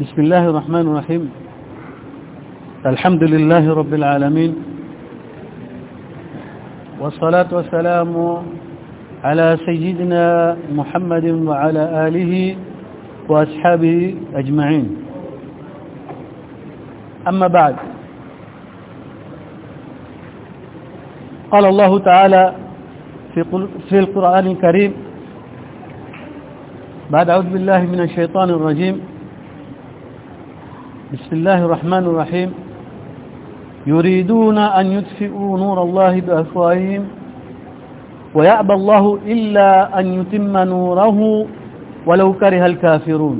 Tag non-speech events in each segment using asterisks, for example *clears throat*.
بسم الله الرحمن الرحيم. الحمد لله رب العالمين. والصلاة والسلام على سيدنا محمد وعلى آله وأصحابه أجمعين. أما بعد. قال الله تعالى في القرآن الكريم بعد أعوذ بالله من الشيطان الرجيم. بسم الله الرحمن الرحيم. يريدون أن يطفئوا نور الله بأفواههم ويأبى الله إلا أن يتم نوره ولو كره الكافرون.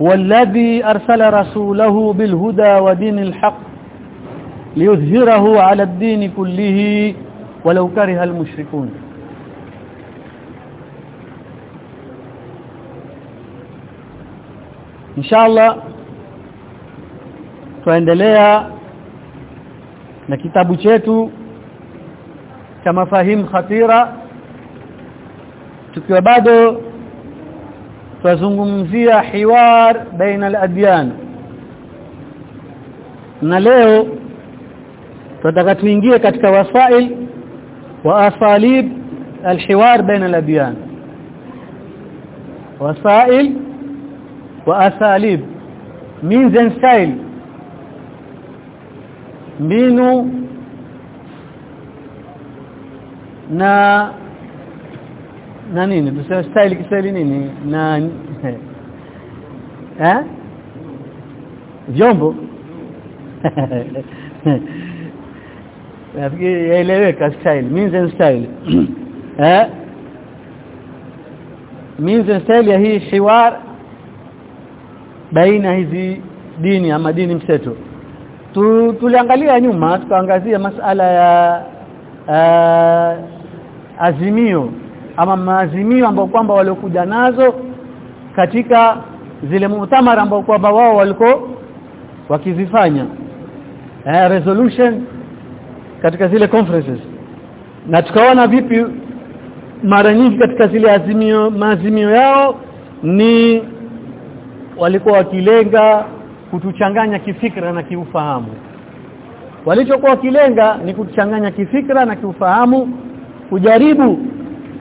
والذي أرسل رسوله بالهدى ودين الحق ليظهره على الدين كله ولو كره المشركون. Inshallah tuendelea na kitabu chetu cha mafahim khatira. Tukiwa bado tuzungumzia hiwar baina al-adyan. Na leo tunataka tuingie katika wasail wa asalib alhiwar baina al-adyan. Wasail wa asalib means and style. Mbinu na na nini? Tuseme style kiswahili nini? Na *laughs* eh? Vyombo. *laughs* Nafikiri yaeleweka style. Means and style. *clears throat* Eh? Means and style ya hii hiwar baina hizi dini ama dini mseto. Tu, tuliangalia nyuma tukaangazia masala ya uh, azimio ama maazimio ambao kwamba waliokuja nazo katika zile mutamara ambao kwamba wao waliko wakizifanya. Eh, resolution katika zile conferences. Na tukaona vipi mara nyingi katika zile azimio maazimio yao ni walikuwa wakilenga kutuchanganya kifikra na kiufahamu. Walichokuwa wakilenga ni kutuchanganya kifikra na kiufahamu kujaribu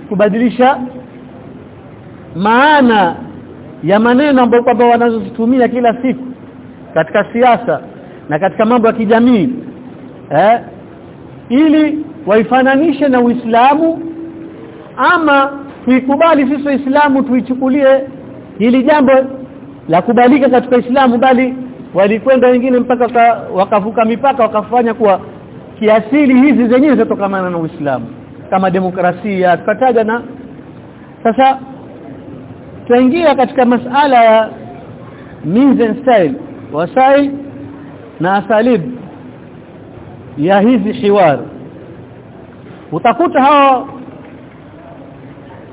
kubadilisha maana ya maneno ambayo kwamba wanazozitumia kila siku katika siasa na katika mambo ya kijamii eh ili waifananishe na Uislamu ama tuikubali sisi Uislamu tuichukulie hili jambo la kubalika katika Uislamu bali walikwenda wengine mpaka wakavuka mipaka wakafanya kuwa kiasili hizi zenyewe zatokamana na Uislamu kama demokrasia tukataja na sasa tuingia katika masala ya means and style wasail na asalib ya hizi hiwar. Utakuta hao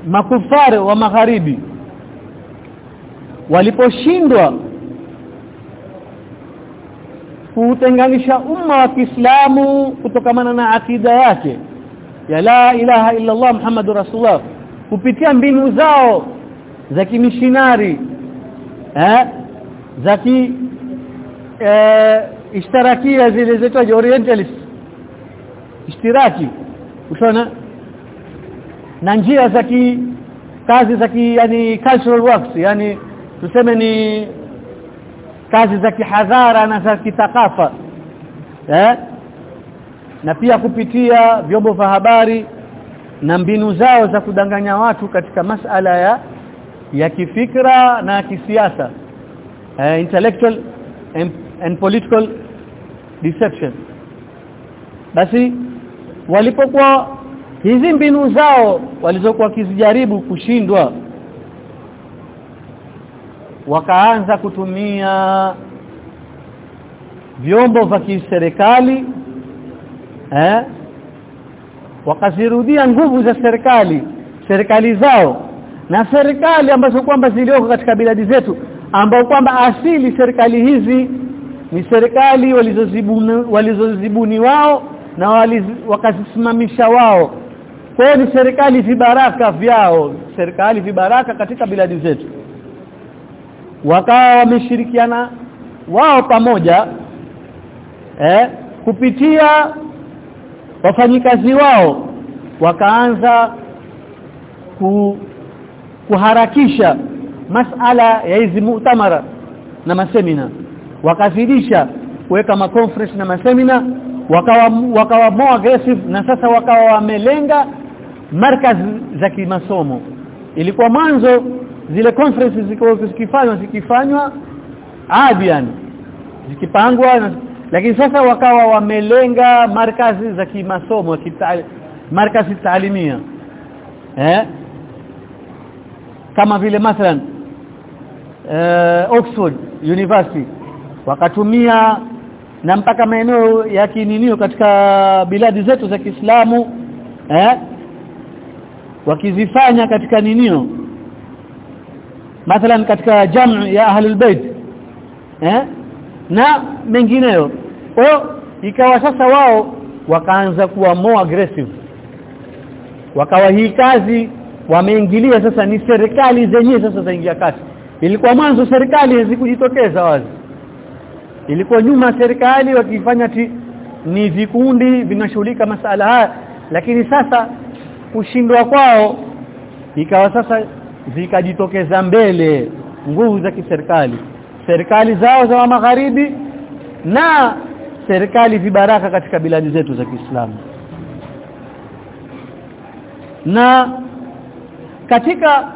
makufari wa magharibi waliposhindwa kutenganisha umma wa Kiislamu kutokamana na akida yake ya la ilaha illa Allah Muhammadur Rasulullah kupitia mbinu zao za kimishinari eh za ki eh, ishtirakia zile zetu orientalist ishtiraki ushona? Na njia za ki kazi za ki yani cultural works yani tuseme ni kazi za kihadhara na za kitakafa eh? Na pia kupitia vyombo vya habari na mbinu zao za kudanganya watu katika masala ya ya kifikra na kisiasa uh, intellectual and, and political deception. Basi walipokuwa hizi mbinu zao walizokuwa kizijaribu kushindwa wakaanza kutumia vyombo vya kiserikali eh wakazirudia nguvu za serikali serikali zao na serikali ambazo kwamba zilioko katika biladi zetu ambao kwamba asili serikali hizi ni serikali walizozibuni walizozibuni wao na waliz, wakazisimamisha wao. Kwa hiyo ni serikali vibaraka vyao serikali vibaraka katika biladi zetu wakawa wameshirikiana wao pamoja eh kupitia wafanyikazi wao wakaanza ku, kuharakisha masala ya hizi mu'tamara na masemina. Wakazidisha kuweka ma na masemina wakawa wakawa more aggressive na sasa wakawa wamelenga markazi za kimasomo. Ilikuwa mwanzo zile conferences zikifanywa zikifanywa adian zikipangwa lakini sasa wakawa wamelenga markazi za kimasomo markazi taalimia eh? Kama vile mathalan uh, Oxford University wakatumia na mpaka maeneo ya kininio katika biladi zetu za Kiislamu eh? Wakizifanya katika ninio mathalan katika jamu ya ahlul bait eh? Na mengineyo. O ikawa sasa wao wakaanza kuwa more aggressive. Wakawa hii kazi wameingilia sasa ni serikali zenyewe sasa zaingia kati ilikuwa mwanzo serikali hazikujitokeza wazi. Ilikuwa nyuma serikali wakifanya ti, ni vikundi vinashughulika masala haya. Lakini sasa kushindwa kwao ikawa sasa zikajitokeza mbele nguvu za kiserikali. Serikali zao za magharibi na serikali vibaraka katika biladi zetu za Kiislamu. Na katika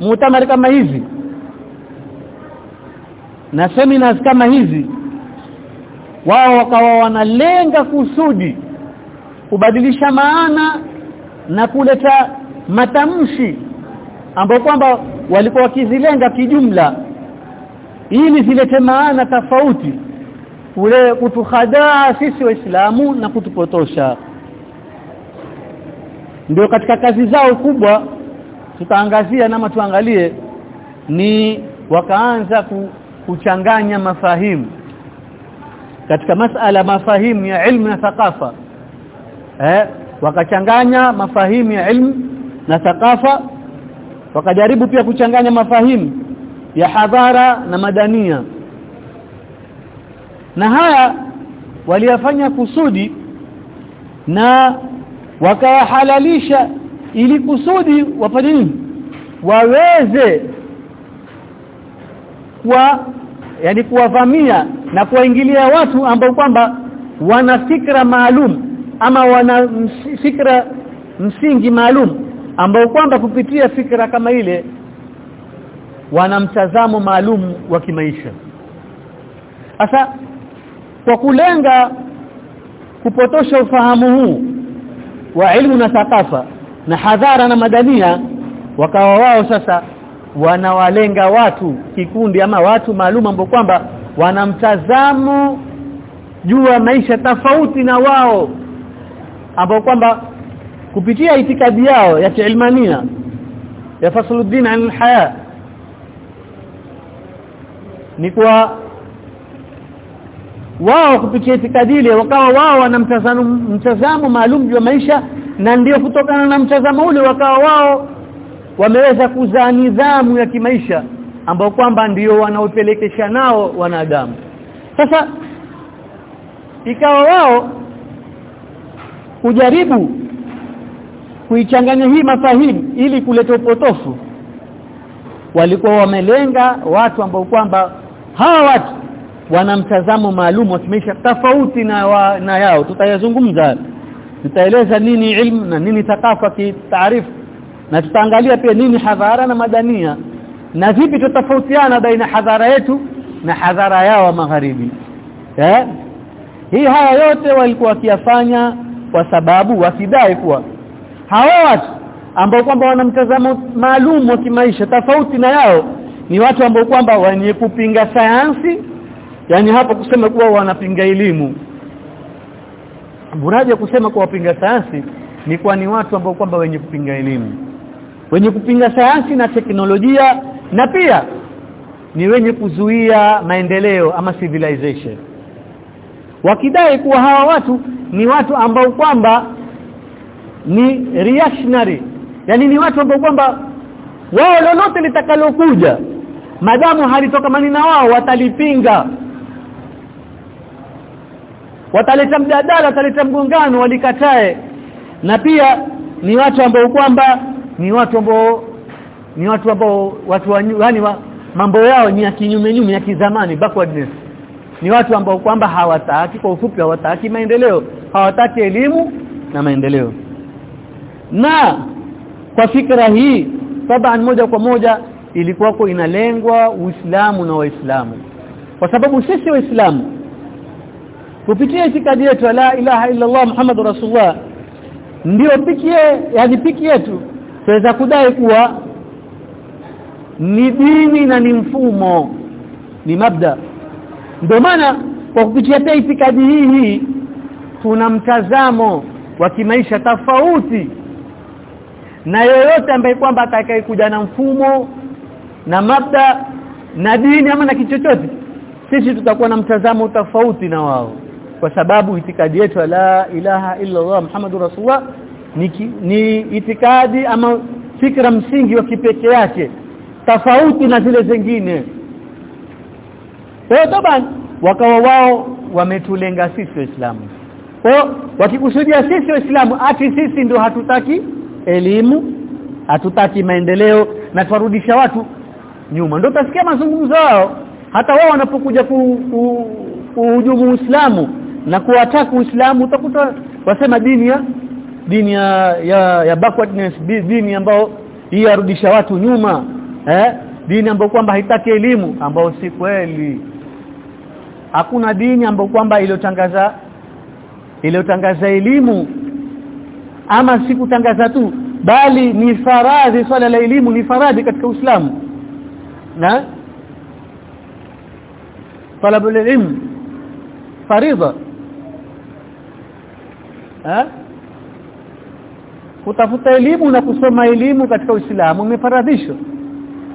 mutamari kama hizi na seminars kama hizi wao wakawa wanalenga kusudi kubadilisha maana na kuleta matamshi ambapo kwamba walikuwa wakizilenga kijumla. Ili zilete maana tofauti ule kutuhadaa sisi waislamu na kutupotosha. Ndio katika kazi zao kubwa tutaangazia nama tuangalie ni wakaanza ku, kuchanganya mafahimu katika masala mafahimu ya ilmu na thakafa eh wakachanganya mafahimu ya ilmu na thakafa wakajaribu pia kuchanganya mafahimu ya hadhara na madania. Na haya waliyafanya kusudi na wakayahalalisha ili kusudi wafanye nini? Waweze kwa yani kuwavamia na kuwaingilia watu ambao kwamba wana fikra maalum ama wana fikra msingi maalum ambao kwamba kupitia fikra kama ile wana mtazamo maalum wa kimaisha. Sasa kwa kulenga kupotosha ufahamu huu wa ilmu na thakafa na hadhara na madania wakawa wao sasa wanawalenga watu kikundi ama watu maalum ambao kwamba wana mtazamo juu ya maisha tofauti na wao ambao kwamba kupitia itikadi yao ya kiilmania ya fasuluddin an alhaya ni kwa wao kupitia itikadi ile wakawa wao wana mtazamo mtazamo maalum ya maisha na ndio kutokana na mtazamo ule wakawa wao wameweza kuzaa nidhamu ya kimaisha ambao kwamba ndio wanaopelekesha nao wanadamu. Sasa ikawa wao kujaribu kuichanganya hii mafahimu ili kuleta upotofu. Walikuwa wamelenga watu ambao kwamba hawa watu wana mtazamo maalum wa tofauti na, wa, na yao. Tutayazungumza tutaeleza nini ilmu na nini thakafa kitaarifu. Na tutaangalia pia nini hadhara na madania. Na vipi tutafautiana baina hadhara yetu na hadhara yao magharibi. Eh? Hii haya yote walikuwa wakiyafanya kwa sababu wakidai kuwa hawa watu ambao kwamba wana mtazamo maalum wa kimaisha tofauti na yao ni watu ambao kwamba wenye kupinga sayansi yani hapo kusema kuwa wanapinga elimu. Muraja kusema kuwa wapinga sayansi ni kwa ni watu ambao kwamba wenye kupinga elimu. Wenye kupinga sayansi na teknolojia na pia ni wenye kuzuia maendeleo ama civilization. Wakidai kuwa hawa watu ni watu ambao kwamba ni reactionary. Yani ni watu ambao kwamba wao lolote litakalokuja madamu halitokamani na wao watalipinga. Wataleta mjadala wataleta mgongano walikatae. Na pia ni watu ambao kwamba ni watu ambao ni watu ambao watu yani wa, mambo yao ni ya kinyume nyume ya kizamani backwardness. Ni watu ambao kwamba hawataki kwa ufupi hawataki maendeleo hawataki elimu na maendeleo na kwa fikra hii taban moja kwa moja ilikuwako inalengwa Uislamu na Waislamu. Kwa sababu sisi Waislamu kupitia itikadi yetu la ilaha illa Allah Muhammadur Rasulullah ndio pikie yani piki yetu tunaweza kudai kuwa ni dini na ni mfumo ni mabda. Ndio maana kwa kupitia pia itikadi hii hii tuna mtazamo wa kimaisha tofauti na yoyote ambaye kwamba atakayekuja na mfumo na mabda na dini ama na kichochote sisi tutakuwa na mtazamo tofauti na wao. Kwa sababu itikadi yetu la ilaha illa Allah Muhammadur Rasulullah ni, ni itikadi ama fikra msingi wa kipekee yake tofauti na zile zingine. Kwa taban wakawa wao wametulenga sisi waislamu. Kwa wakikusudia sisi waislamu ati sisi ndio hatutaki elimu hatutaki maendeleo na twarudisha watu nyuma. Ndio utasikia mazungumzo yao. Hata wao wanapokuja kuhujumu ku, Uislamu na kuwataka Uislamu utakuta wasema dini ya dini ya ya, ya backwardness dini ambayo yarudisha watu nyuma eh? Dini ambayo kwamba haitaki elimu ambayo si kweli. Hakuna dini ambayo kwamba iliyotangaza iliyotangaza elimu ama si kutangaza tu bali ni faradhi swala la elimu ni faradhi katika Uislamu. Na? Talabul ilm faridha. Ha? Kutafuta elimu na kusoma elimu katika Uislamu umefaradhishwa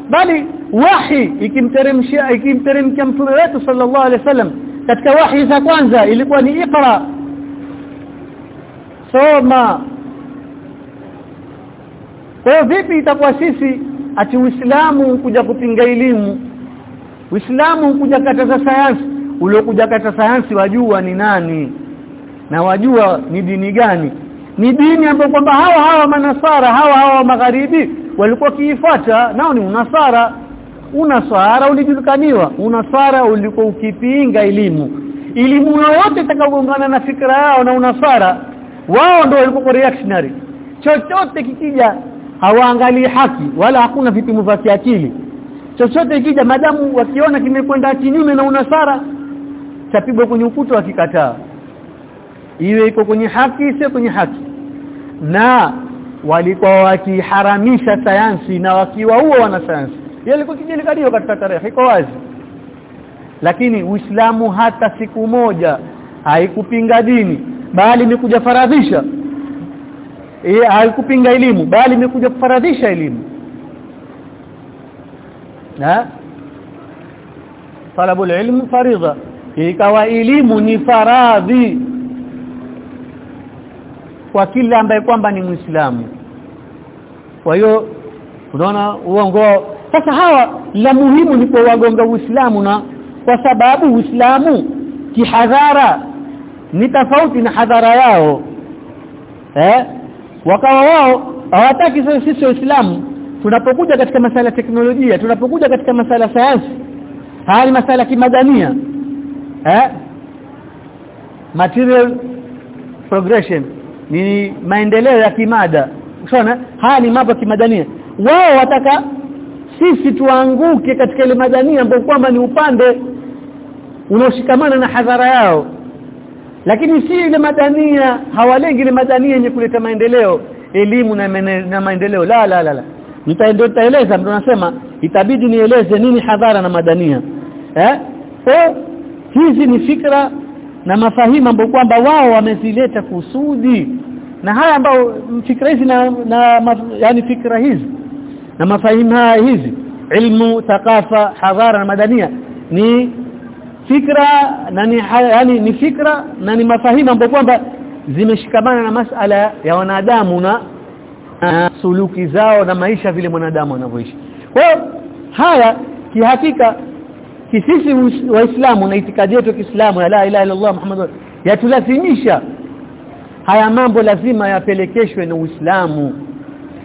bali wahi ikimteremshia ikimteremkia mtume wetu sallallahu alaihi wasallam katika wahi za kwanza ilikuwa ni iqra. Soma kwa hiyo vipi itakuwa sisi ati Uislamu kuja kupinga elimu? Uislamu kuja kataza sayansi? Uliokuja kata sayansi wajua ni nani na wajua ni dini gani. Ni dini ambayo kwamba hawa hawa manasara hawa hawa magharibi walikuwa kiifuata nao ni unasara. Unasara ulijulikaniwa. Unasara ulikuwa ukipinga elimu. Elimu yoyote itakagongana na fikra yao na unasara wao ndio walikuwa reactionary. Chochote kikija hawaangalii haki wala hakuna vipimo vya kiakili. Chochote ikija madamu wakiona kimekwenda kinyume na unasara chapigwa kwenye ukuta wakikataa. Iwe iko kwenye haki sio kwenye haki. Na walikuwa wakiharamisha sayansi na wakiwaua wanasayansi. Hiyo ilikuwa kijulikaniwa katika tarehe iko wazi. Lakini Uislamu hata siku moja haikupinga dini bali imekuja faradhisha e, haikupinga elimu bali imekuja kufaradhisha elimu. Na? Talabu ilmu faridha. Ikawa elimu ni faradhi kwa kila ambaye kwamba ni Muislamu. Kwa hiyo unaona uongo sasa hawa la muhimu ni kwa wagonga Uislamu na kwa sababu Uislamu kihadhara ni tofauti na hadhara yao. Eh wakawa wao hawataki sisi waislamu. Tunapokuja katika masala ya teknolojia tunapokuja katika masala ya sayansi haya ni masala kimadania eh? Material progression ni maendeleo ya kimada. Unaona? Haya ni mambo ya kimadania wao wataka sisi tuanguke katika ile madania ambayo kwamba ni upande unaoshikamana na hadhara yao lakini si ile madania hawalengi ile madania yenye kuleta maendeleo elimu na, na maendeleo. La la la, la. nitaendeleza mtu nasema itabidi nieleze nini hadhara na madania eh? So, hizi ni fikra na mafahimu ambayo kwamba wao wamezileta kusudi. Na haya ambao fikra hizi na, na maf, yani fikra hizi na mafahimu haya hizi ilmu thakafa hadhara na madania ni fikra na ni yani ni fikra na ni mafahimu ambayo kwamba zimeshikamana na masala ya wanadamu na suluki zao na maisha vile mwanadamu anavyoishi. Kwa haya kihakika kisisi waislamu na itikadi yetu Kiislamu ya la ilaha illa Allah Muhammad yatulazimisha haya mambo lazima yapelekeshwe na Uislamu.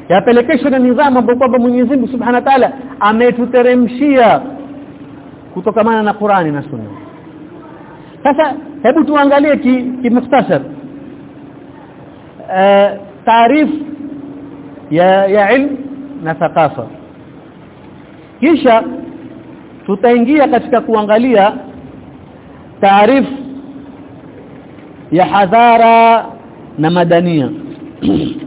Yapelekeshwe na nidhamu ambayo kwamba Mwenyezi Mungu Subhanahu wa Ta'ala ametuteremshia kutokamana na Qur'ani na Sunna. Sasa hebu tuangalie kimuktasar. Ki uh, taarif ya ya ilm na thaqafa kisha tutaingia katika kuangalia taarif ya hadhara na madania *clears throat*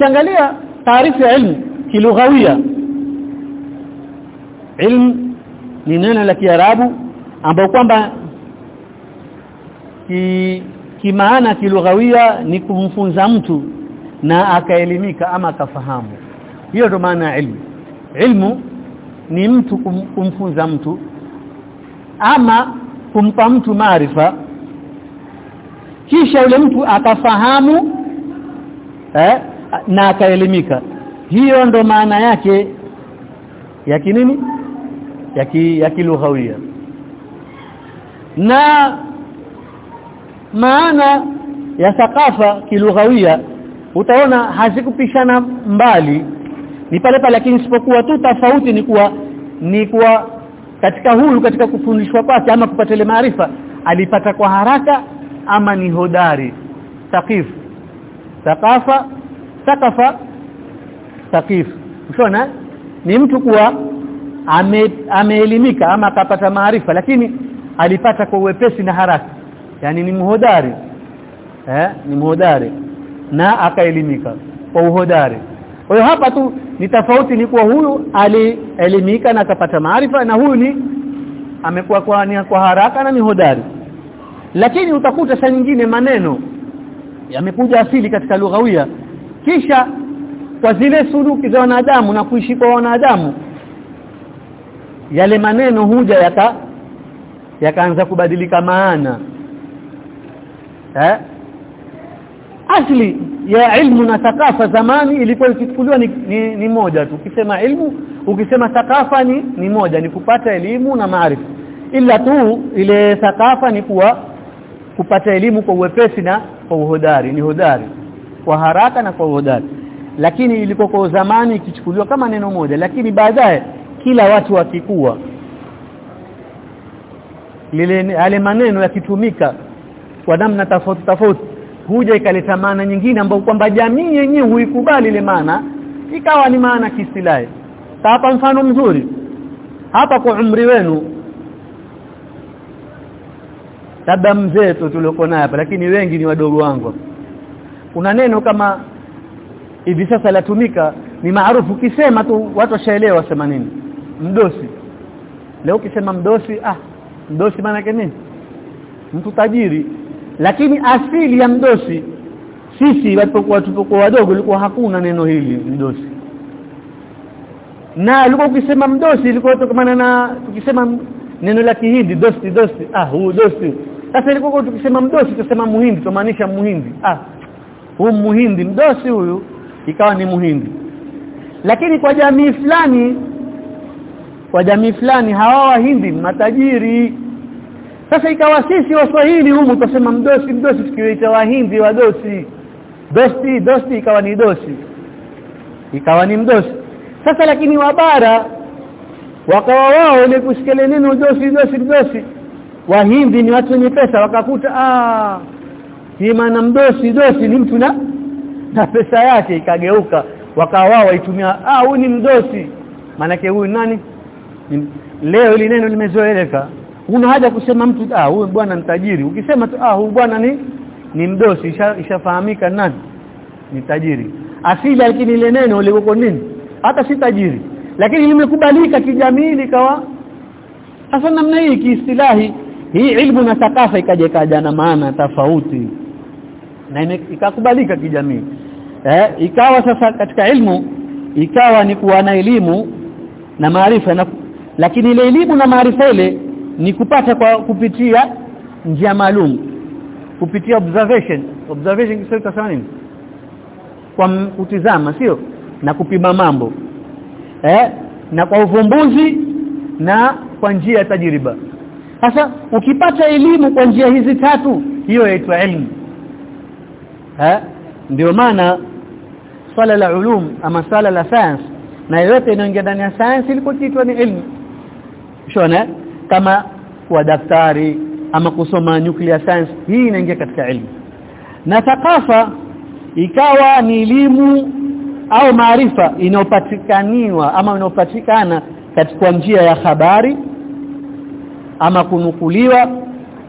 ukiangalia taarifu ya ilmu kilughawia. Ilmu ni neno la Kiarabu ambao kwamba ki kimaana kilughawia ni kumfunza mtu na akaelimika ama akafahamu. Hiyo ndo maana ya ilmu. Ilmu ni mtu kum, kumfunza mtu ama kumpa mtu maarifa. Kisha yule mtu akafahamu eh, na akaelimika. Hiyo ndo maana yake ya kinini? Ya ki, ya kilughawia. Na maana ya thakafa kilughawia utaona hazikupishana mbali. Ni pale pale lakini isipokuwa tu tofauti ni kuwa ni kuwa katika huyu katika kufundishwa kwake ama kupata ile maarifa alipata kwa haraka ama ni hodari. Thakifu thaqafa thaqafa sakif ushona? Ni mtu kuwa ameelimika ame, ama akapata maarifa lakini alipata kwa uwepesi na haraka. Yani ni mhodari. Eh ni mhodari. Na akaelimika kwa uhodari. Kwa hiyo hapa tu ni tofauti ni kuwa huyu alielimika na akapata maarifa na huyu ni amekuwa kwa kwa haraka na ni hodari. Lakini utakuta saa nyingine maneno yamekuja asili katika lughawia kisha kwa zile suluki za wanadamu na kuishi kwa wanadamu yale maneno huja yaka yakaanza kubadilika maana. Eh? Asli ya ilmu na thakafa zamani ilikuwa ikichukuliwa ni, ni, ni moja tu. Ukisema ilmu ukisema thakafa ni, ni moja ni kupata elimu na maarifa. Ila tu ile thakafa ni kuwa kupata elimu kwa uwepesi na kwa uhodari ni hodari kwa haraka na kwa uhodari. Lakini ilikuwa kwa zamani ikichukuliwa kama neno moja. Lakini baadaye kila watu wakikua lile yale maneno yakitumika kwa namna tofauti tofauti huja ikaleta maana nyingine ambayo kwamba jamii yenyewe huikubali ile maana ikawa ni maana kisilai hapa mfano mzuri. Hapa kwa umri wenu labda mzee tu tulioko naye hapa lakini wengi ni wadogo wangu kuna neno kama hivi sasa latumika ni maarufu. Kisema tu watu washaelewa sema nini. Mdosi. Leo ukisema mdosi ah mdosi maana yake nini? Mtu tajiri. Lakini asili ya mdosi sisi walipokuwa tupokuwa wadogo ilikuwa hakuna neno hili mdosi. Na ilikuwa ukisema mdosi ilikuwa kutokana na tukisema neno la kihindi dosti dosti ah huu dosti sasa ilikuwa tukisema mdosi tukisema muhindi tumaanisha muhindi ah huu muhindi mdosi huyu ikawa ni muhindi. Lakini kwa jamii fulani kwa jamii fulani hawa wahindi matajiri. Sasa ikawa sisi waswahili humu tusema mdosi mdosi tukiwaita wahindi wadosi. Dosti dosti ikawa ni dosi. Ikawa ni mdosi. Sasa lakini wabara wakawa wao ile kusikia neno dosi dosi dosi. Wahindi ni watu wenye pesa wakakuta ah hii maana mdosi dosi ni mtu na na pesa yake ikageuka wakawa wao waitumia ah huyu ni mdosi. Manake huyu nani? Ni, leo ile neno limezoeleka. Una haja kusema mtu ah huyu bwana ni tajiri. Ukisema tu ah huyu bwana ni ni mdosi ishafahamika isha nani? Ni tajiri. Asili lakini ile neno liko nini? Hata si tajiri. Lakini limekubalika kijamii likawa. Sasa namna hii kiistilahi hii ilmu na thakafa ikaja kaja na maana tofauti na ikakubalika kijamii. Eh ikawa sasa katika ilmu ikawa ni kuwa na elimu na maarifa lakini ile elimu na maarifa ile ni kupata kwa kupitia njia maalum kupitia observation. Observation tunasema nini? Kwa kutizama sio? Na kupima mambo. Eh na kwa uvumbuzi na kwa njia ya tajriba sasa ukipata elimu kwa njia hizi tatu hiyo yaitwa elimu ndio maana swala la ulum ama swala la science na yote inaingia ndani ya science ilikuwa kiitwa ni elimu shona kama kuwa daktari ama kusoma nuclear science hii inaingia katika elimu na thakafa ikawa ni elimu au maarifa inayopatikaniwa ama inayopatikana katika njia ya habari ama kunukuliwa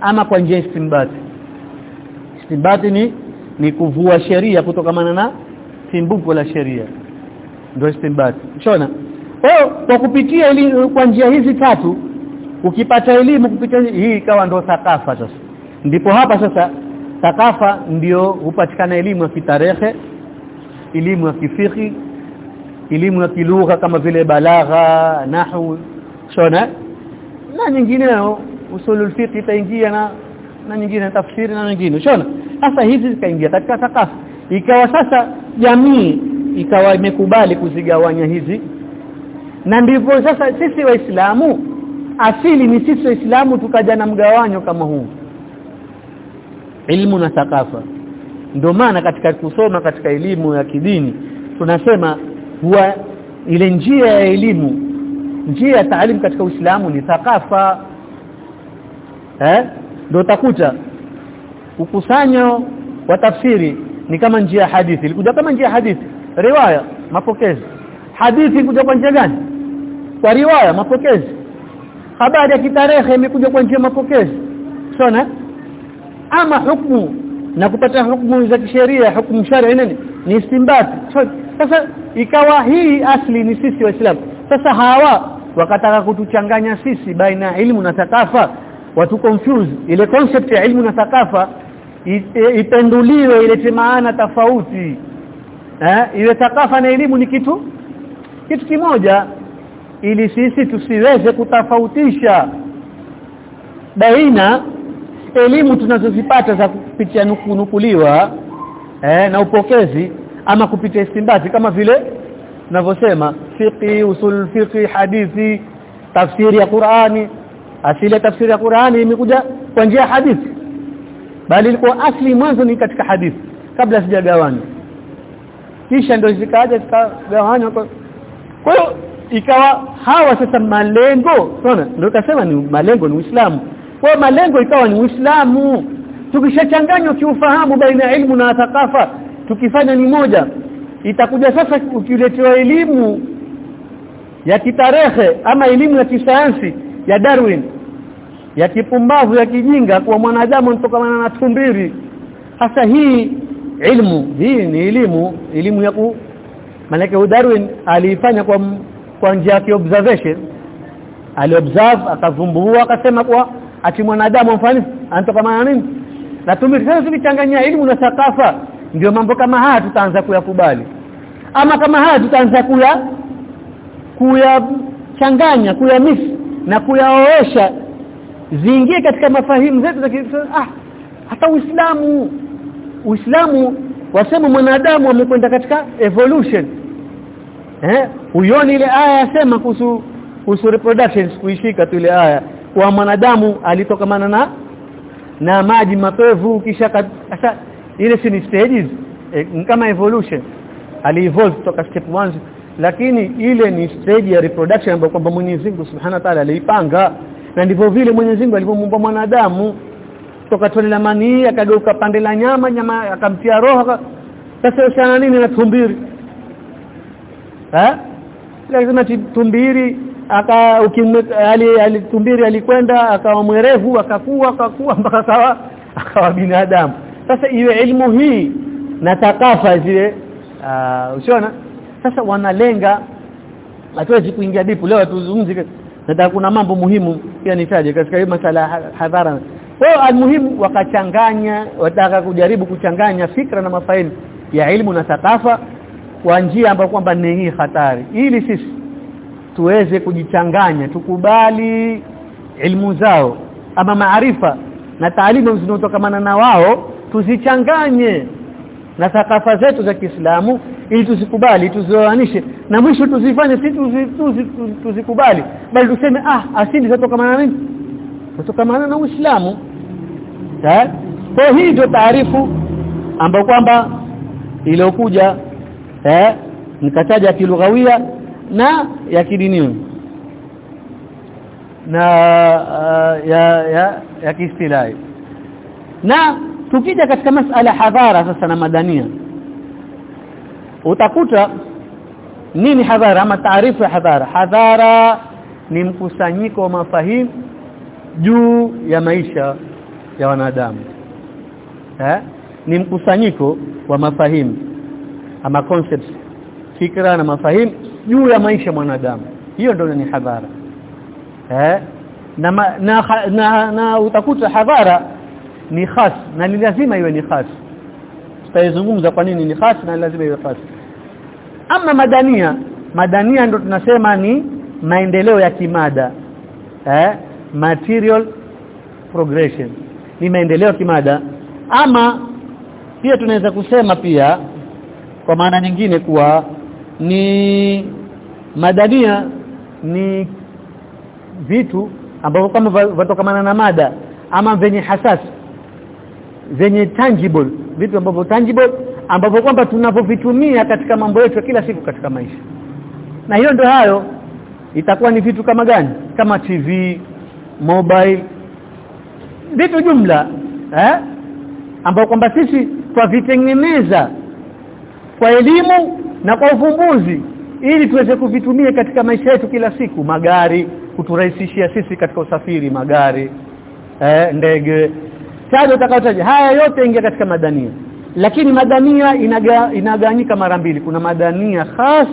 ama kwa njia istimbati istimbati ni ni kuvua sheria kutokamana na timbuko la sheria. Ndio istimbati unaona? Kwa kwa kupitia elimu kwa njia hizi tatu ukipata elimu kupitia hii ikawa ndio thakafa sasa. Ndipo hapa sasa thakafa ndio hupatikana elimu ya kitarehe elimu ya kifiki elimu ya kilugha kama vile balagha nahwu. Shona na nyingineo usulul fiqh itaingia na na nyingine tafsiri na nyingine. Unaona? Sasa hizi zikaingia katika thakafa ikawa sasa jamii ikawa imekubali kuzigawanya hizi. Na ndivyo sasa sisi waislamu asili ni sisi waislamu tukaja na mgawanyo kama huu. Ilmu na thakafa ndio maana katika kusoma katika elimu ya kidini tunasema huwa ile njia ya elimu njia ya taalimu katika Uislamu ni thakafa eh ndio utakuta ukusanyo wa tafsiri ni kama njia ya hadithi. Ilikuja kama njia hadithi. Riwaya mapokezi. Hadithi ilikuja kwa njia gani? Kwa riwaya mapokezi. Habari ya kitarehe imekuja kwa njia mapokezi. Sona ama hukumu na kupata hukumu za kisheria hukumu shar'i nini? Ni istimbati sasa ikawa hii asli ni sisi waislamu. Sasa hawa wakataka kutuchanganya sisi baina ya ilmu na thakafa watu confuse. Ile concept ya ilmu na thakafa ipenduliwe ilete maana tofauti. Eh ile thakafa na elimu ni kitu kitu kimoja ili sisi tusiweze kutofautisha baina elimu tunazozipata za kupitia nukunukuliwa eh, na upokezi ama kupitia istimbati kama vile tunavyosema fiqi usul fiqi hadithi tafsiri ya Qur'ani asili ya tafsiri ya Qur'ani imekuja kwa njia ya hadithi. Bali ilikuwa asli mwanzo ni katika hadithi kabla sijagawanywa. Kisha ndio zikaja zikagawanywa kwa hiyo ikawa hawa sasa malengo unaona ndio kasema ni malengo ni Uislamu. Kwa malengo ikawa ni Uislamu. Tukishachanganywa kiufahamu baina ya ilmu na thakafa tukifanya ni moja itakuja sasa ukiletewa elimu ya kitarehe ama elimu ya kisayansi ya Darwin ya kipumbavu ya kijinga kwa mwanadamu kutokana na tumbiri hasa hii ilmu hii ni elimu elimu ya ku maana Darwin aliifanya kwa kwa njia ya observation aliobserve akavumbua akasema kwa ati mwanadamu mfano anatokana na nini? Na tumbiri sasa tukichanganya elimu na thakafa ndio mambo kama haya tutaanza kuyakubali. Ama kama haya tutaanza kuya kuyachanganya kuyamisi na kuyaoesha ziingie katika mafahimu zetu za ah hata Uislamu Uislamu wasema mwanadamu amekwenda katika evolution. Eh uioni ile aya yasema kuhusu kuhusu reproduction? Kuishika tu ile aya. Kwa mwanadamu alitokamana na na maji mapevu kisha sasa ile si ni stages? Eh, kama evolution. Ali evolve kutoka step 1 lakini ile ni stage ya reproduction ambayo kwamba Mwenyezi Mungu Subhanahu wa Ta'ala aliipanga. Na ndivyo vile Mwenyezi Mungu alivyomuumba mwanadamu. Toka tone la manii akageuka pande la nyama nyama akamtia roho sasa usiana nini na tumbiri? Eh lazima tumbiri aka alitumbiri alikwenda akawa mwerevu akakua akakua *laughs* mpaka sawa akawa binadamu. Sasa iwe elimu hii na takafa zile uh, usiona sasa wanalenga hatuwezi kuingia dipu leo tuzungumzie nataka kuna mambo muhimu pia nitaje katika hii masala hadhara. Wao almuhimu wakachanganya wataka kujaribu kuchanganya fikra na mafaili ya elimu na thakafa kwa njia ambayo kwamba ni hii hatari. Ili sisi tuweze kujichanganya tukubali ilmu zao ama maarifa na taalimu zinazotokamana na wao tuzichanganye na thakafa zetu za Kiislamu ili tuzikubali tuzioanishe na mwisho tuzifanye si tuzi, tuzi, tuzi, tuzikubali. Bali tuseme ah asili zatokamana na nini? Zatokamana na Uislamu. Sawa kwa hii ndio taarifu ambayo kwamba iliyokuja eh nikataja kilughawia na ya kidini na uh, ya ya, ya kiistilahi. Na tukija katika masala hadhara sasa na madania utakuta nini hadhara ama taarifu ya hadhara? Hadhara ni mkusanyiko wa mafahimu juu ya maisha ya wanadamu eh? Ni mkusanyiko wa mafahimu ama concepts fikra na mafahimu juu ya maisha ya mwanadamu. Hiyo ndio ni hadhara eh? Na, ma, na, na, na utakuta hadhara ni khas na ni lazima iwe ni khas. Tutaizungumza kwa nini ni khas na lazima iwe khas. Ama madania madania ndo tunasema ni maendeleo ya kimada eh material progression. Ni maendeleo ya kimada. Ama pia tunaweza kusema pia kwa maana nyingine kuwa ni madania ni vitu ambavyo kama vatokamana na mada ama venye hasasi zenye tangible vitu ambavyo tangible ambavyo kwamba tunavyovitumia katika mambo yetu kila siku katika maisha. Na hiyo ndio hayo. Itakuwa ni vitu kama gani? Kama TV mobile vitu jumla eh? Ambao kwamba sisi twavitengeneza kwa elimu na kwa uvumbuzi ili tuweze kuvitumia katika maisha yetu kila siku. Magari kuturahisishia sisi katika usafiri magari eh, ndege tajo utakaotaja. Haya yote ingia katika madania. Lakini madania inaga, inagawanyika mara mbili. Kuna madania khas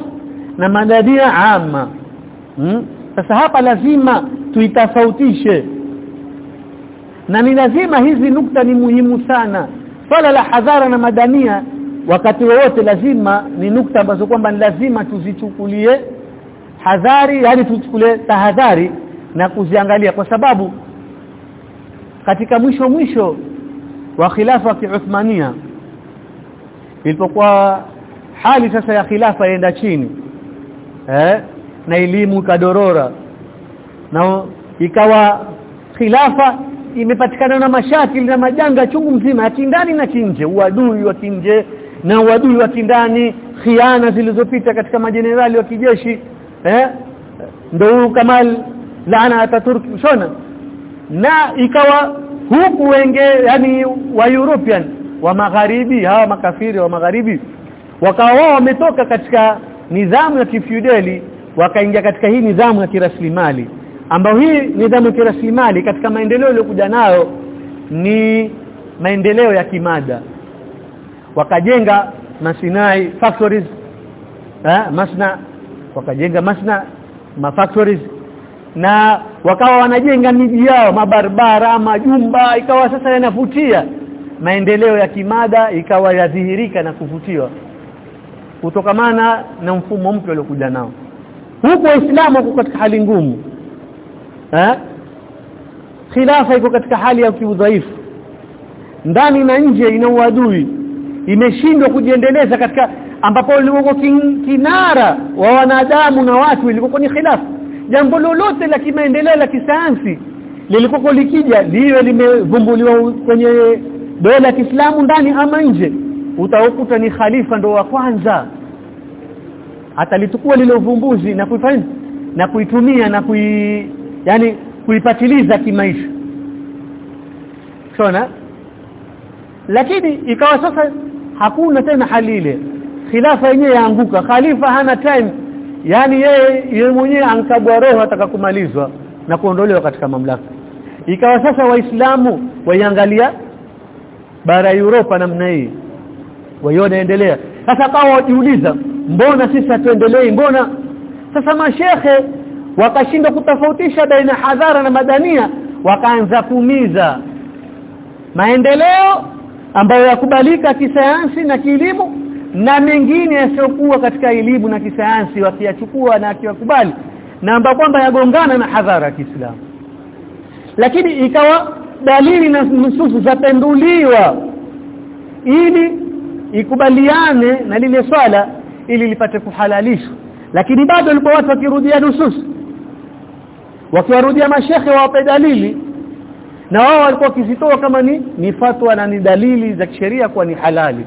na madania ama. Hmm? sasa hapa lazima tuitafautishe. Na ni lazima hizi nukta ni muhimu sana. Swala la hadhara na madania wakati wowote lazima ni nukta ambazo kwamba ni lazima tuzichukulie hadhari yani tuchukulie tahadhari na kuziangalia. Kwa sababu katika mwisho mwisho wa khilafa ya Uthmania. Ilipokuwa hali sasa ya khilafa yaenda chini eh na elimu kadorora na ikawa khilafa imepatikana na mashakili na majanga chungu mzima ya kindani na kinje uadui wa kinje na uadui wa kindani khiana zilizopita katika majenerali wa kijeshi eh ndio Kamal laana ataturki shona na ikawa huku wenge yani wa European wa magharibi hawa makafiri wa magharibi wakawa wao wametoka katika nidhamu ya kifudeli wakaingia katika hii nidhamu ya kiraslimali. Ambayo hii nidhamu ya kiraslimali katika maendeleo yaliyokuja nayo ni maendeleo ya kimada. Wakajenga masinai factories eh masna wakajenga masna ma factories na wakawa wanajenga miji yao mabarabara majumba ikawa sasa yanavutia. Maendeleo ya kimada ikawa yadhihirika na kuvutiwa kutokamana na mfumo mpya uliokuja nao. Huko waislamu uko katika hali ngumu eh khilafa iko katika hali ya kiudhaifu. Ndani na nje ina uadui. Imeshindwa kujiendeleza katika ambapo ulikuwa kinara wa wanadamu na watu ilikuwa ni khilafa jambo lolote la kimaendeleo la kisayansi lilikuwa likija liwe limevumbuliwa kwenye dola ya Kiislamu ndani ama nje utaokuta ni khalifa ndo wa kwanza. Atalitukua lile uvumbuzi na kuifanya na kuitumia na kui yani kuipatiliza kimaisha. Shona lakini ikawa sasa hakuna tena hali ile. Khilafa yenyewe yaanguka. Khalifa hana time yani yeye yeye mwenyewe ankabwa roho atakakumalizwa na kuondolewa katika mamlaka. Ikawa sasa waislamu waiangalia bara Europa namna hii. Waiona endelea. Sasa kawa wajiuliza mbona sisi hatuendelei? Mbona? Sasa mashehe wakashindwa kutofautisha baina hadhara na madania wakaanza kumiza maendeleo ambayo yakubalika kisayansi na kielimu na mengine yasiyokuwa katika elimu na kisayansi wakiyachukua na akiwakubali na ambapo kwamba yagongana na hadhara ya Kiislamu. Lakini ikawa dalili na nususu zapenduliwa ili ikubaliane na lile swala ili lipate kuhalalishwa. Lakini bado walikuwa watu wakirudia nususu wakiwarudia mashekhe wawape dalili na wao walikuwa wakizitoa kama ni ni fatwa na ni dalili za kisheria kuwa ni halali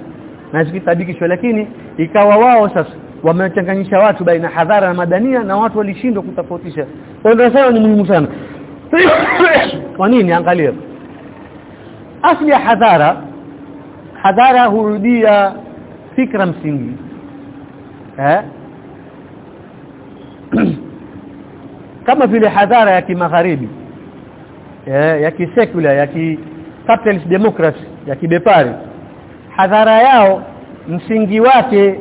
na zikitabikishwa lakini ikawa wao sasa wamechanganyisha watu baina hadhara na madania na watu walishindwa kutofautisha. Ndio ni muhimu sana. *coughs* Kwa nini? Angalia. Asli ya hadhara hadhara hurudia fikra msingi. Eh? *coughs* Kama vile hadhara ya kimagharibi eh, ya kisekula ya ki capitalist democracy ya kibepari hadhara yao msingi wake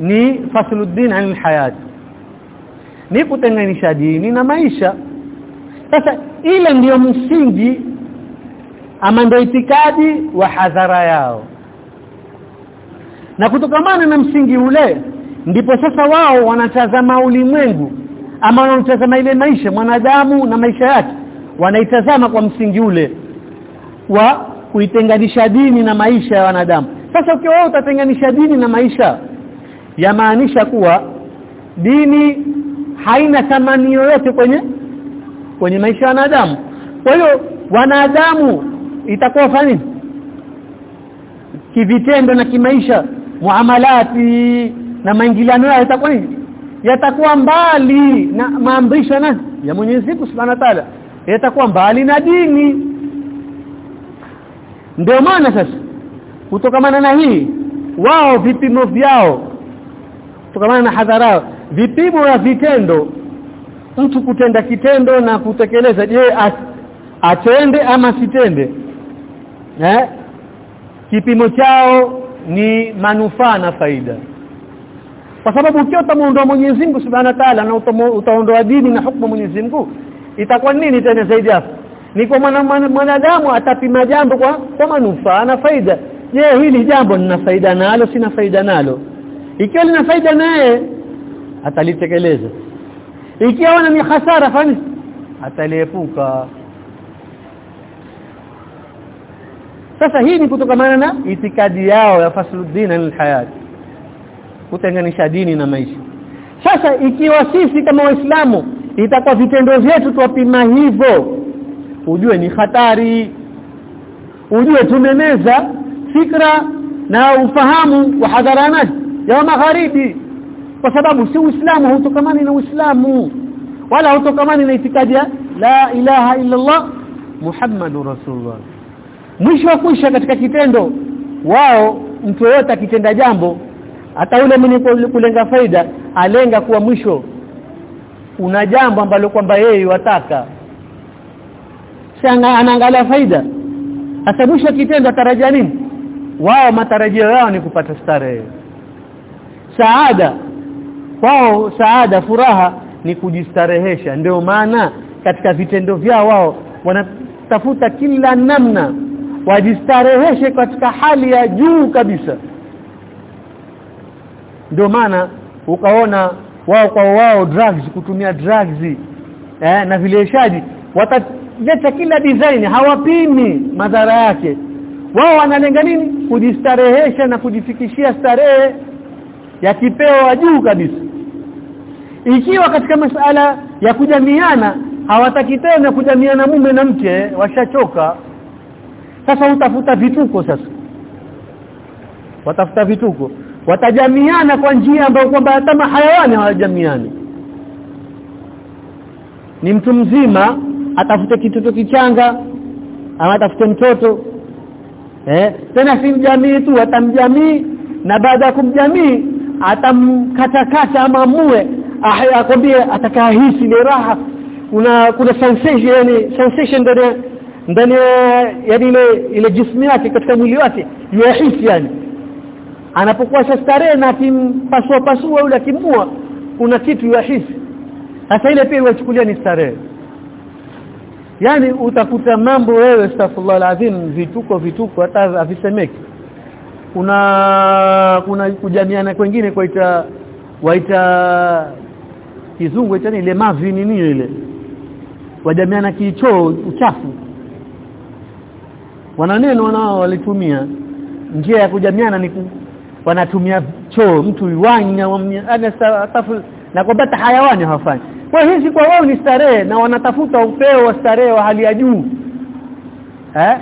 ni fasluddin anil hayat ni kutenganisha dini na maisha. Sasa ile ndiyo msingi ama ndio itikadi wa hadhara yao. Na kutokamana na msingi ule ndipo sasa wao wanatazama ulimwengu ama wanatazama ile maisha mwanadamu na maisha yake wanaitazama kwa msingi ule wa kuitenganisha dini na maisha ya wanadamu. Sasa ukiwa wewe utatenganisha dini na maisha yamaanisha kuwa dini haina thamani yoyote kwenye kwenye maisha ya wanadamu. Kwa hiyo wanadamu itakuwa fani kivitendo na kimaisha muamalati na maingiliano yao itakuwa nini? Yatakuwa mbali na maamrisho na ya Mwenyezi Mungu Subhanahu wa Ta'ala. Yatakuwa mbali na dini ndio maana sasa kutokamana na hii wao vipimo vyao kutokamana na hadharao vipimo ya vitendo. Mtu kutenda kitendo na kutekeleza je atende ama sitende eh? Kipimo chao ni manufaa na faida. Kwa sababu ukiwa utamuondoa Mwenyezi Mungu Subhanahu wa Ta'ala na utaondoa dini na hukumu Mwenyezi Mungu itakuwa nini tena zaidi hapo ni kwa mwanadamu atapima jambo kwa kwa manufaa na faida. Je hili jambo lina faida nalo sina faida nalo? Ikiwa lina faida naye atalitekeleza. Ikiwa ni hasara fani ataliepuka. Sasa hii ni kutokamana na itikadi yao ya fasluddin alhayat. Kutenganisha dini na maisha. Sasa ikiwa sisi kama waislamu itakuwa vitendo vyetu tuwapima hivyo ujue ni hatari ujue tumemeza fikra na ufahamu wa hadharana ya magharibi. Kwa sababu si uislamu hautokamani na uislamu wala hautokamani na itikadi la ilaha illa allah muhammadur rasulullah. Mwisho wa kuisha katika kitendo wao mtu yote akitenda jambo hata yule mwenye kulenga faida alenga kuwa mwisho. Una jambo ambalo kwamba yeye wataka sanga anaangalia faida. Hasa mwisho kitendo atarajia nini? Wao matarajio yao ni kupata starehe. Saada. Wao saada furaha ni kujistarehesha. Ndio maana katika vitendo vyao wao wanatafuta kila namna wajistareheshe katika hali ya juu kabisa. Ndio maana ukaona wao kwa wao drugs kutumia drugs eh, na vileshaji wataleta kila design hawapimi madhara yake. Wao wanalenga nini? Kujistarehesha na kujifikishia starehe ya kipeo wa juu kabisa. Ikiwa katika masala ya kujamiana hawataki tena kujamiana mume na mke washachoka. Sasa utafuta vituko sasa. Watafuta vituko. Watajamiana kwa njia ambayo kwamba hata hayawani hawajamiani. Ni mtu mzima atafute kitoto kichanga ama atafute mtoto. Eh tena si mjamii tu atamjamii na baada ya kumjamii atamkatakata ama amue. Akwambie atakaa hisi ni raha. Kuna kuna sensation yani sensation ndani ndani yani ile ile jismu yake katika mwili wake yuhisi yani. Anapokuwa starehe na kimpasua pasua yule akimua kuna kitu yuhisi sasa ile pia iwachukulia ni starehe yani utakuta mambo wewe astaghfirullah alazim vituko vituko hata havisemeki. Kuna kuna kujamiana kwingine kwaita waita kizungu ita ile mavi nini ile. Wajamiana kichoo uchafu. Wananeno wanao walitumia. Njia ya kujamiana ni wanatumia choo. Mtu yuwanya na kwamba hayawani hawafanyi kwa hizi kwa wao ni starehe na wanatafuta upeo wa starehe wa hali ya juu. Eh?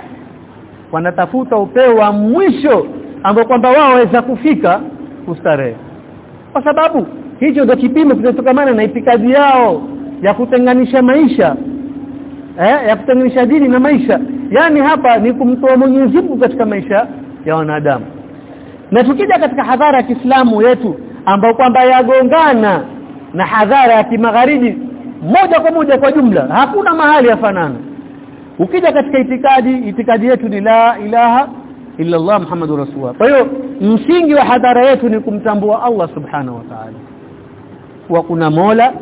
Wanatafuta upeo wa mwisho ambao kwamba wao waweza kufika kustarehe. Kwa sababu hicho ndio kipimo kinatokamana na itikadi yao ya kutenganisha maisha. Eh? Ya kutenganisha dini na maisha. Yani hapa ni kumtoa Mwenyezi Mungu katika maisha ya wanadamu. Na tukija katika hadhara ya Kiislamu yetu ambao kwamba yagongana na hadhara ya kimagharibi moja kwa moja kwa jumla. Hakuna mahali yafanana ukija katika itikadi itikadi yetu ni la ilaha illa Allah Muhammadur Rasulullah. Kwa hiyo msingi wa hadhara yetu ni kumtambua Allah subhanahu wa ta'ala. Wa kuna Mola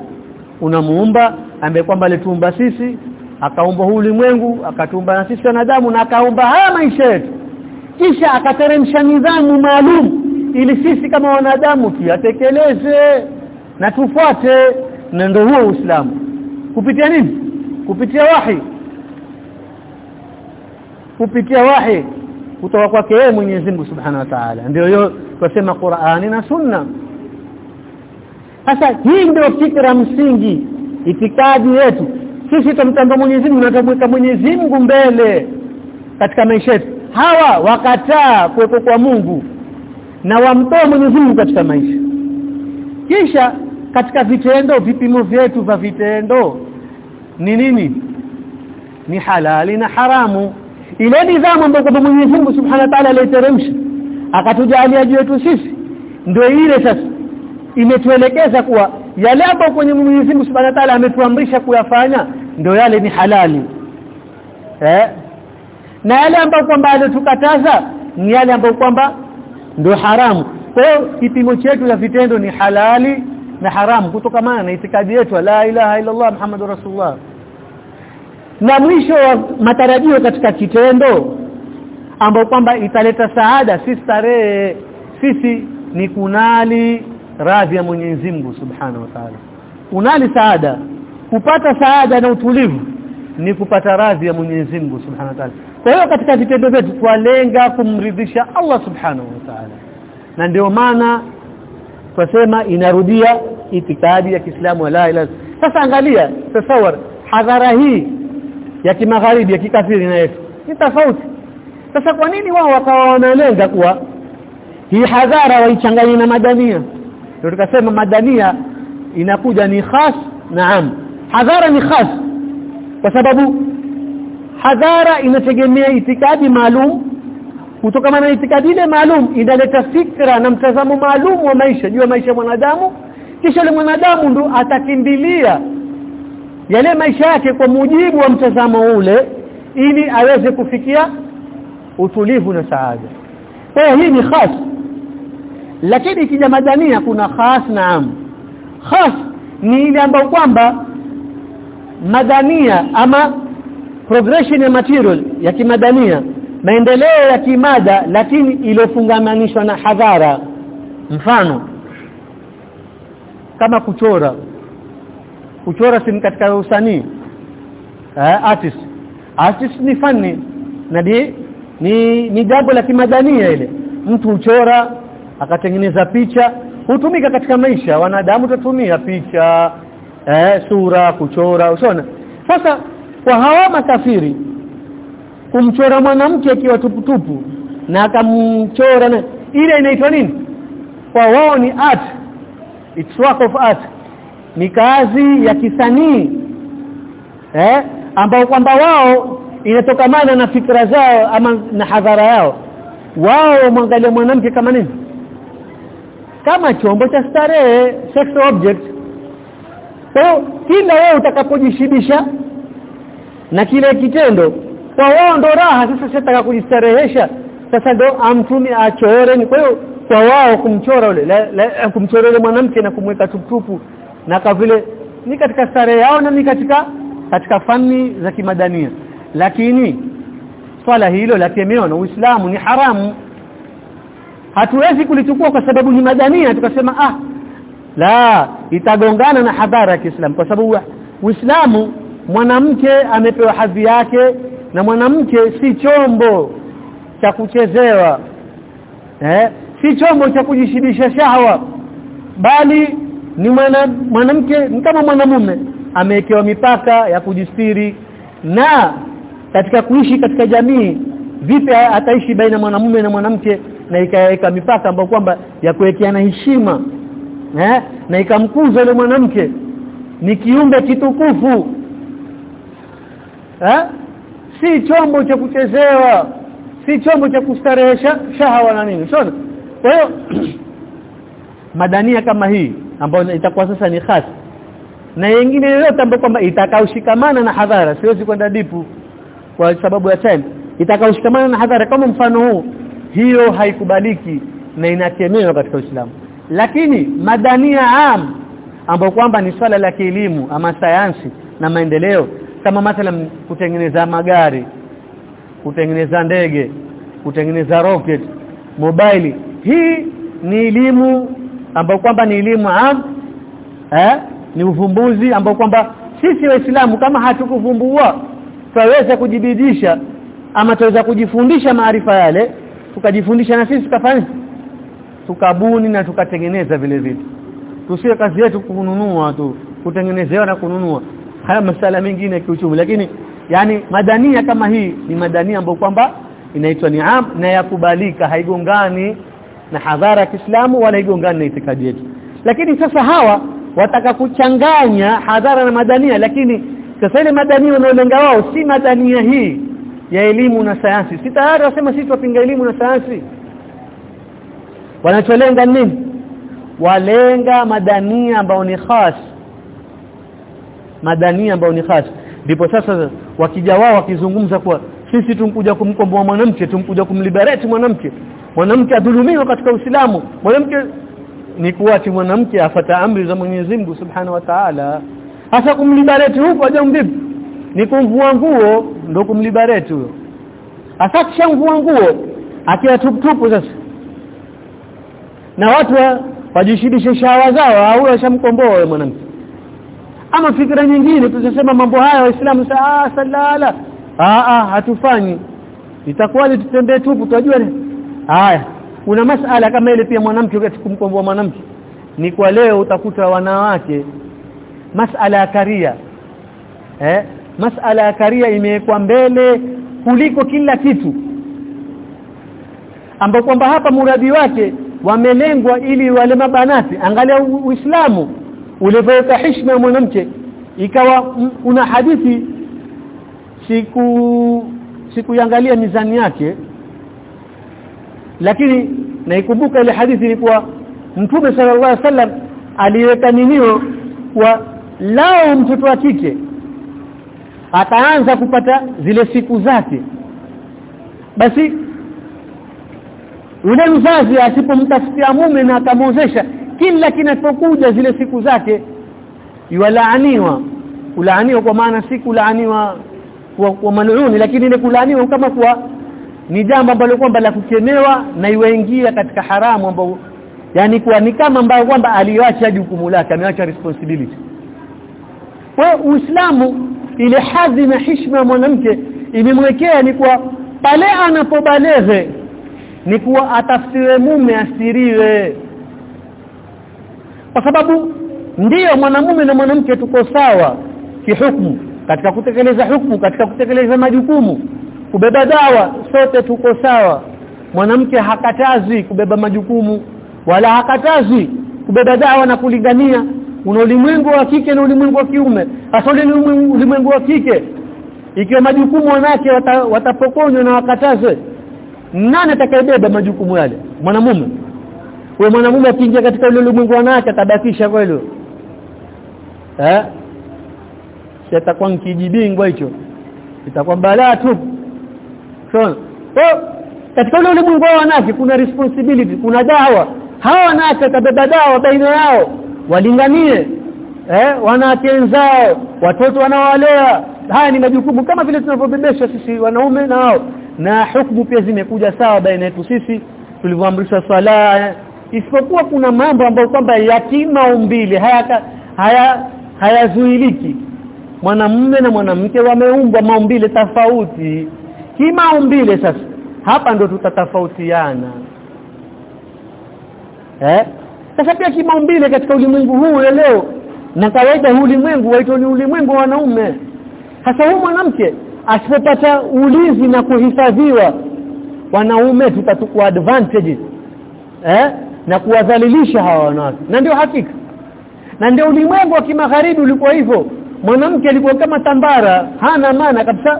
kuna muumba ambaye kwamba alituumba sisi akaumba huu ulimwengu akatumba na sisi wanadamu na akaumba haya maisha yetu. Kisha akateremsha nidhamu maalum ili sisi kama wanadamu tuyatekeleze na tufuate mwenendo huo Uislamu. Kupitia nini? Kupitia wahi. Kupitia wahi kutoka kwake yeye Mwenyezi Mungu Subhanahu wa Ta'ala. Ndio hiyo tunasema Qur'ani na Sunna. Sasa hii ndio fikra msingi itikadi yetu. Sisi tumtamba Mwenyezi Mungu na Mwenyezi Mungu mbele katika maisha yetu. Hawa wakataa kuwepo kwa Mungu na wamtoa Mwenyezi Mungu katika maisha. Kisha katika vitendo vipimo vyetu vya vitendo. Ni nini? Ni halali na haramu. Ile nidhamu ambayo kwa Mwenyezi Mungu Subhanahu wa Ta'ala aliteremsha akatujalia juu yetu sisi ndio ile sasa imetuelekeza kuwa yale ambayo kwenye Mwenyezi Mungu Subhanahu wa Ta'ala ametuamrisha kuyafanya ndio yale ni halali. Eh? Na yale ambayo kwamba alitukataza ni yale ambayo kwamba ndio haramu. Kwa hiyo kipimo chetu la vitendo ni halali na haramu kutokamana na itikadi yetu la ilaha illa Allah Muhammadur Rasulullah. Na mwisho wa matarajio katika kitendo ambao kwamba italeta saada si starehe sisi ni kunali radhi ya Mwenyezi Mungu Subhanahu wa Ta'ala. Kunali saada. Kupata saada na utulivu ni kupata radhi ya Mwenyezi Mungu Subhanahu wa Ta'ala. Kwa hiyo katika vitendo vyetu twalenga kumridhisha Allah Subhanahu wa Ta'ala. Na ndio maana twasema inarudia itikadi ya Kiislamu la ilaha sasa angalia tasawar hadhara hii ya kimagharibi ya kikafiri na yetu ni tofauti. Sasa kwa nini wao wakawa wanalenga kuwa hii hadhara waichanganye na madania? Ndio tukasema madania inakuja ni khas naam. Hadhara ni khas kwa sababu hadhara inategemea itikadi maalum kutokana na itikadi ile maalum inaleta fikra na mtazamo maalum wa maisha juu ya maisha ya mwanadamu. Kisha yule mwanadamu ndo atakimbilia yale maisha yake kwa mujibu wa mtazamo ule ili aweze kufikia utulivu na saada. Kwa hii ni khas. Lakini ikija madania kuna khas naam. Khas ni ile ambayo kwamba madania ama progression ya material ya kimadania maendeleo ya kimada lakini iliyofungamanishwa na hadhara. Mfano kama kuchora. Kuchora si katika usanii? Eh, artist. Artist ni fani na ni ni jambo la kimadania ile. Mtu uchora akatengeneza picha. Hutumika katika maisha. Wanadamu tutumia picha eh, sura kuchora usiona sasa kwa hawa makafiri kumchora mwanamke akiwa tuputupu na akamchora na ile inaitwa nini? Kwa wao ni art. It's work of art. Ni kazi ya kisanii eh? Ambao kwamba wao inatokamana na fikra zao ama na hadhara yao. Wao mwangalia mwanamke kama nini? Kama chombo cha starehe sex object. So kila wewe utakapojishibisha na kile kitendo kwa wao ndo raha sasa sitaka kujistarehesha. Sasa ndo amtumi achore ni kwa hiyo kwa wao kumchora yule kumchora yule mwanamke na kumweka tuptupu na kwa vile ni katika starehe yao na ni katika katika fani za kimadania. Lakini swala hilo la kemeo na Uislamu ni haramu. Hatuwezi kulichukua kwa sababu ni madania tukasema ah la itagongana na hadhara ya Kiislamu. Kwa sababu Uislamu mwanamke amepewa hadhi yake na mwanamke si chombo cha kuchezewa eh? Si chombo cha kujishibisha shahwa bali ni mwanamke ni kama mwanamume amewekewa mipaka ya kujistiri na katika kuishi katika jamii vipi ataishi baina mwanamume na mwanamke na ikaweka mipaka ambayo kwamba ya kuwekeana heshima eh? Na ikamkuza yule mwanamke. Ni kiumbe kitukufu eh si chombo cha kuchezewa si chombo cha kustarehesha shahawa na nini. Sio kwa hiyo *clears throat* madania kama hii ambayo itakuwa sasa ni khas na nyingine yoyote ambayo kwamba itakaoshikamana na hadhara siwezi kwenda dipu kwa sababu ya time. Itakaoshikamana na hadhara kama mfano huu hiyo haikubaliki na inakemewa katika Uislamu. Lakini madania am ambayo kwamba ni swala la kielimu ama sayansi na maendeleo kama mathalan kutengeneza magari kutengeneza ndege kutengeneza rocket mobile. Hii ni elimu ambayo kwamba ni elimu eh ni uvumbuzi ambao kwamba sisi waislamu kama hatukuvumbua twaweza kujibidisha ama tuweza kujifundisha maarifa yale tukajifundisha na sisi tukafanya tukabuni na tukatengeneza vile vitu. Tusiwe kazi yetu kununua tu kutengenezewa na kununua haya masala mengine ya kiuchumi. Lakini yani madania kama hii ni madania ambayo kwamba inaitwa niam na yakubalika haigongani na hadhara ya Kiislamu wala haigongani na itikadi yetu. Lakini sasa hawa wataka kuchanganya hadhara na madania. Lakini sasa ile madania wanaolenga wao si madania hii ya elimu na sayansi. Si tayari wasema sisi tupinga elimu na sayansi? Wanacholenga nini? Walenga madania ambao ni khas madania ambao ni khas. Ndipo sasa wakija wao wakizungumza kwa sisi tumkuja kumkomboa mwanamke tumkuja kumliberate mwanamke. Mwanamke adhulumiwa katika Uislamu. Mwanamke ni kuachi mwanamke afata amri za Mwenyezi Mungu Subhanahu wa Ta'ala. Hasa kumliberate huko aje mbibi ni kumvua nguo ndio kumliberate huyo. Hasa kishamvua nguo akiwa tuputupu sasa. Na watu wajishidishe shawa zao au washamkomboa mwanamke ama fikra nyingine tuzisema mambo haya waislamu saa salala. Ah ah hatufanyi. Itakuwa tutembee tupu tunajua haya kuna masala kama ile pia mwanamke wakati kumkomboa mwanamke ni kwa leo utakuta wanawake masala ya karia eh masala ya karia imewekwa mbele kuliko kila kitu ambapo kwamba hapa muradi wake wamelengwa ili wale mabanati angalia uislamu ulivyoweka heshima ya mwanamke ikawa una hadithi siku sikuangalia mizani yake lakini naikumbuka ile hadithi ilikuwa Mtume sallallahu alaihi wasallam aliweka ninio kwa lao mtoto wa kike ataanza kupata zile siku zake. Basi yule mzazi asipomtafutia mume na akamwozesha kila kinachokuja zile siku zake yulaaniwa kulaaniwa kwa maana si kulaaniwa kwa, kwa maluuni lakini ile kulaaniwa kama kwa ni jambo ambalo kwamba la kukemewa na iwaingia katika haramu ambao yani kwa ni kama ambayo kwamba aliacha jukumu lake ameacha responsibility. Kwa Uislamu ile hadhi na heshima ya mwanamke imemwekea ni kwa pale anapobaleze ni kuwa atafutiwe mume asiriwe kwa sababu ndiyo mwanamume na mwanamke tuko sawa kihukumu katika kutekeleza hukumu katika kutekeleza majukumu. Kubeba dawa sote tuko sawa. Mwanamke hakatazi kubeba majukumu wala hakatazi kubeba dawa na kulingania. Una ulimwengu wa kike na ulimwengu wa kiume. Hasa ulimwengu wa kike. Ikiwa majukumu wanake watapokonywa na wakatazwe nani atakayebeba majukumu yale? Mwanamume wewe mwanamume akiingia katika ulimwengu wanawake atabakisha kweli eh? Sitakuwa kijibingwa hicho? Itakuwa balaa tu. So katika ule ulimwengu wa wanawake kuna responsibility kuna dawa. Hawa wanawake watabeba dawa baina yao walinganie eh? Wanawake wenzao watoto wanaowalea haya ni majukumu kama vile tunavyobebeshwa sisi wanaume na wao. Na hukumu pia zimekuja sawa baina yetu sisi. Tulivyoamrishwa swala isipokuwa kuna mambo ambayo kwamba yatima umbile haya haya hayazuiliki. Mwanamume na mwanamke wameumbwa maumbile tofauti. Kimaumbile sasa hapa ndo tutatofautiana. Eh? Sasa pia kimaumbile katika ulimwengu huu leo na kawaida huu ulimwengu waitwa ni ulimwengu wa wanaume. Hasa huyu mwanamke asipopata ulinzi na kuhifadhiwa wanaume tutatukua advantage. Eh na kuwadhalilisha hawa wanawake. Na ndio hakika. Na ndio ulimwengu wa kimagharibi ulikuwa hivyo. Mwanamke alikuwa kama tambara hana maana kabisa.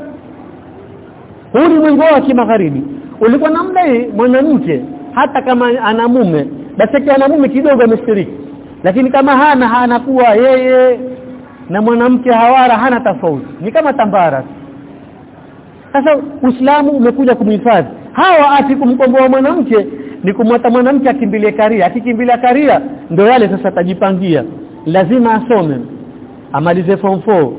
Ulimwengu wa kimagharibi. Ulikuwa namna mwanamke hata kama ana mume basi ana mume kidogo amestiriki lakini kama hana hana kuwa yeye. Na mwanamke hawara hana tofauti. Ni kama tambara. Sasa Uislamu umekuja kumhifadhi. Hawa ati kumkomboa mwanamke ni kumwata mwanamke akimbilie karia. Akikimbilia karia ndio yale sasa atajipangia. Lazima asome. Amalize form 4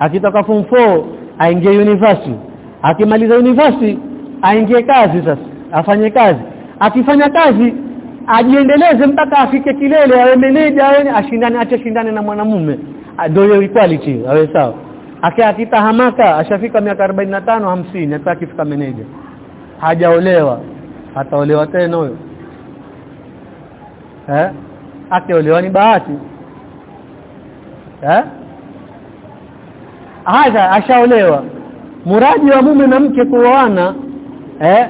akitoka form 4 aingie university. Akimaliza university aingie kazi sasa. Afanye kazi. Akifanya kazi ajiendeleze mpaka afike kilele awe meneja awe ashindane ache shindane na mwanamume. Ndio equality awe sawa. Akitahamaka ashafika miaka 45 50 hata akifika meneja. Hajaolewa ataolewa tena huyo? Eh? Akiolewa ni bahati. Eh? Haja ashaolewa. Muradi wa mume na mke kuoana eh?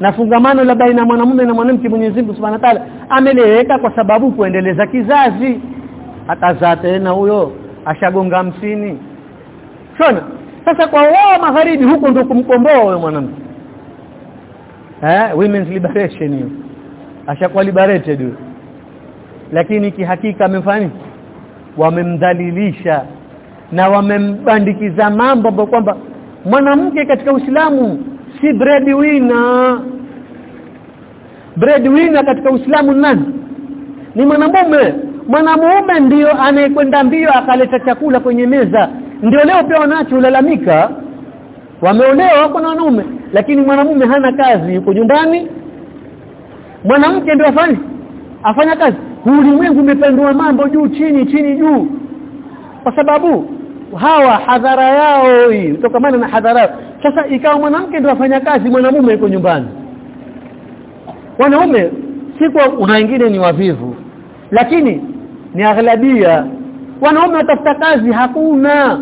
Na fungamano la baina ya mwanamume na mwanamke Mwenyezi Mungu Subhanahu wa Ta'ala ameleweka kwa sababu kuendeleza kizazi. Atazaa tena huyo? Ashagonga hamsini. Shona. Sasa kwa wao magharibi huko ndio kumkomboa huyo mwanamke eh women's liberation hiyo. Ashakuwa liberated huyo. Lakini kihakika amefanya wamemdhalilisha. Na wamembandikiza mambo ambayo kwamba mwanamke katika Uislamu si breadwinner. Breadwinner katika Uislamu nani? Ni mwanamume. Mwanamume ndiyo anayekwenda mbio akaleta chakula kwenye meza. Ndio leo pia wanacho ulalamika wameolewa wako na wanaume lakini mwanamume hana kazi yuko nyumbani. Mwanamke ndio afanye afanya kazi. Ulimwengu umepandua mambo juu chini chini juu. Kwa sababu hawa hadhara yao hii kutokamana na hadhara sasa ikawa mwanamke ndio afanya kazi mwanamume yuko nyumbani. Wanaume siko una wengine ni wavivu lakini ni aghlabia. Wanaume watafuta kazi hakuna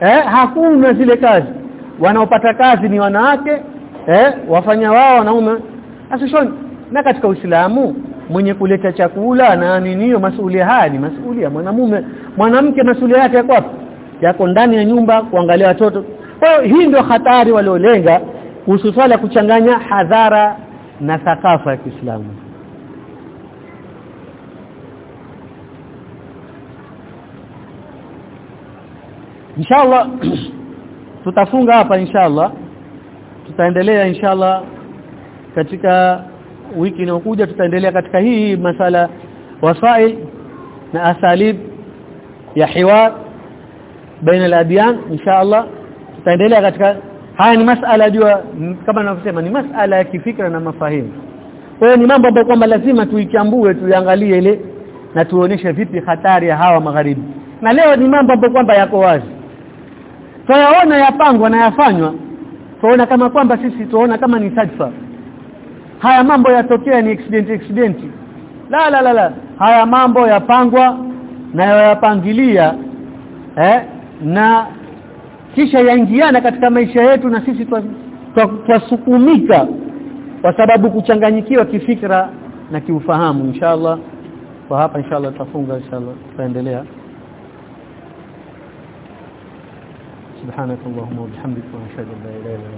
eh hakuna zile kazi. Wanaopata kazi ni wanawake eh wafanya wao wanaume. Asishoni na katika Uislamu mwenye kuleta chakula na ninio masuhulia haya ni masuhulia mwanamume mwanamke masuhulia yake yako wapi? Yako ndani ya nyumba kuangalia watoto. Kwa hii ndio hatari waliolenga kuhusu swala kuchanganya hadhara na thakafa ya Kiislamu inshallah *clears throat* tutafunga hapa inshallah. Tutaendelea inshallah katika wiki inayokuja. Tutaendelea katika hii masala wasail na asalib ya hiwar baina al-adyan inshallah. Tutaendelea katika haya ni masala jua kama ninavyosema ni masala ya kifikra na mafahimu kwa hiyo ni mambo ambayo kwamba lazima tuichambue tuiangalie ile na tuoneshe vipi hatari ya hawa magharibi. Na leo ni mambo ambayo kwamba yako wazi tunayaona yapangwa na yafanywa. Tuona kama kwamba sisi tuona kama ni sadfa haya mambo yatokea ni accident accident. La la la la. Haya mambo yapangwa na yapangilia eh na kisha yaingiana katika maisha yetu na sisi twasukumika kwa sababu kuchanganyikiwa kifikra na kiufahamu. Inshallah. Kwa hapa inshallah tutafunga inshallah. Tutaendelea سبحانك اللهم وبحمدك ونشهد أن لا إله إلا أنت.